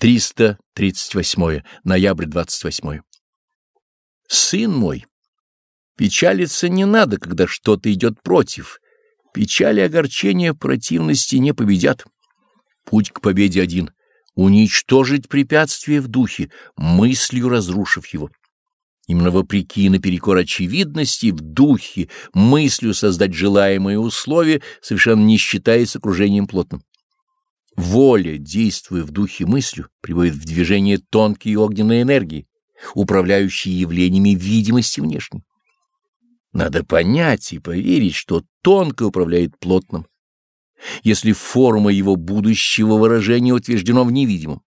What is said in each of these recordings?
338. Ноябрь 28. Сын мой, печалиться не надо, когда что-то идет против. Печали, огорчения, противности не победят. Путь к победе один — уничтожить препятствие в духе, мыслью разрушив его. Именно вопреки и наперекор очевидности в духе, мыслью создать желаемые условия, совершенно не считаясь окружением плотным. Воля, действуя в духе мыслью, приводит в движение тонкие огненные энергии, управляющие явлениями видимости внешней. Надо понять и поверить, что тонко управляет плотным, если форма его будущего выражения утверждена в невидимом.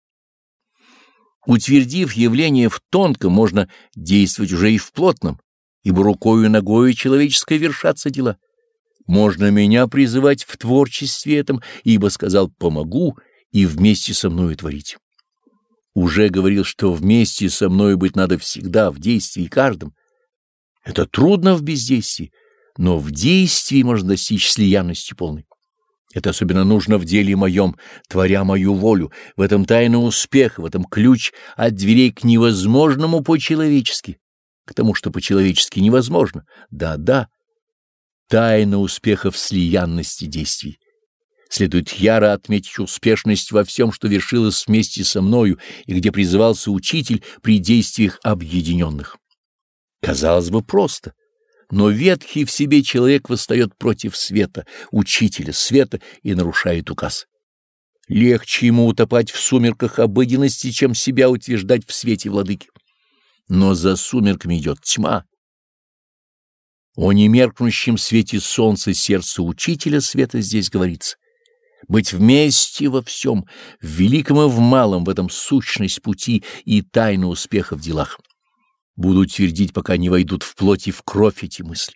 Утвердив явление в тонком, можно действовать уже и в плотном, ибо рукою и ногою человеческой вершатся дела. Можно меня призывать в творчестве этом, ибо сказал «помогу» и вместе со мною творить. Уже говорил, что вместе со мною быть надо всегда, в действии каждом. Это трудно в бездействии, но в действии можно достичь слиянности полной. Это особенно нужно в деле моем, творя мою волю. В этом тайна успеха, в этом ключ от дверей к невозможному по-человечески, к тому, что по-человечески невозможно. Да-да, тайна успеха в слиянности действий. Следует яро отметить успешность во всем, что вершилось вместе со мною и где призывался учитель при действиях объединенных. Казалось бы, просто. Но ветхий в себе человек восстает против света, учителя света и нарушает указ. Легче ему утопать в сумерках обыденности, чем себя утверждать в свете владыки. Но за сумерками идет тьма. О немеркнущем свете солнца сердца учителя света здесь говорится. Быть вместе во всем, в великом и в малом, в этом сущность пути и тайна успеха в делах. Буду твердить, пока не войдут в плоть и в кровь эти мысли.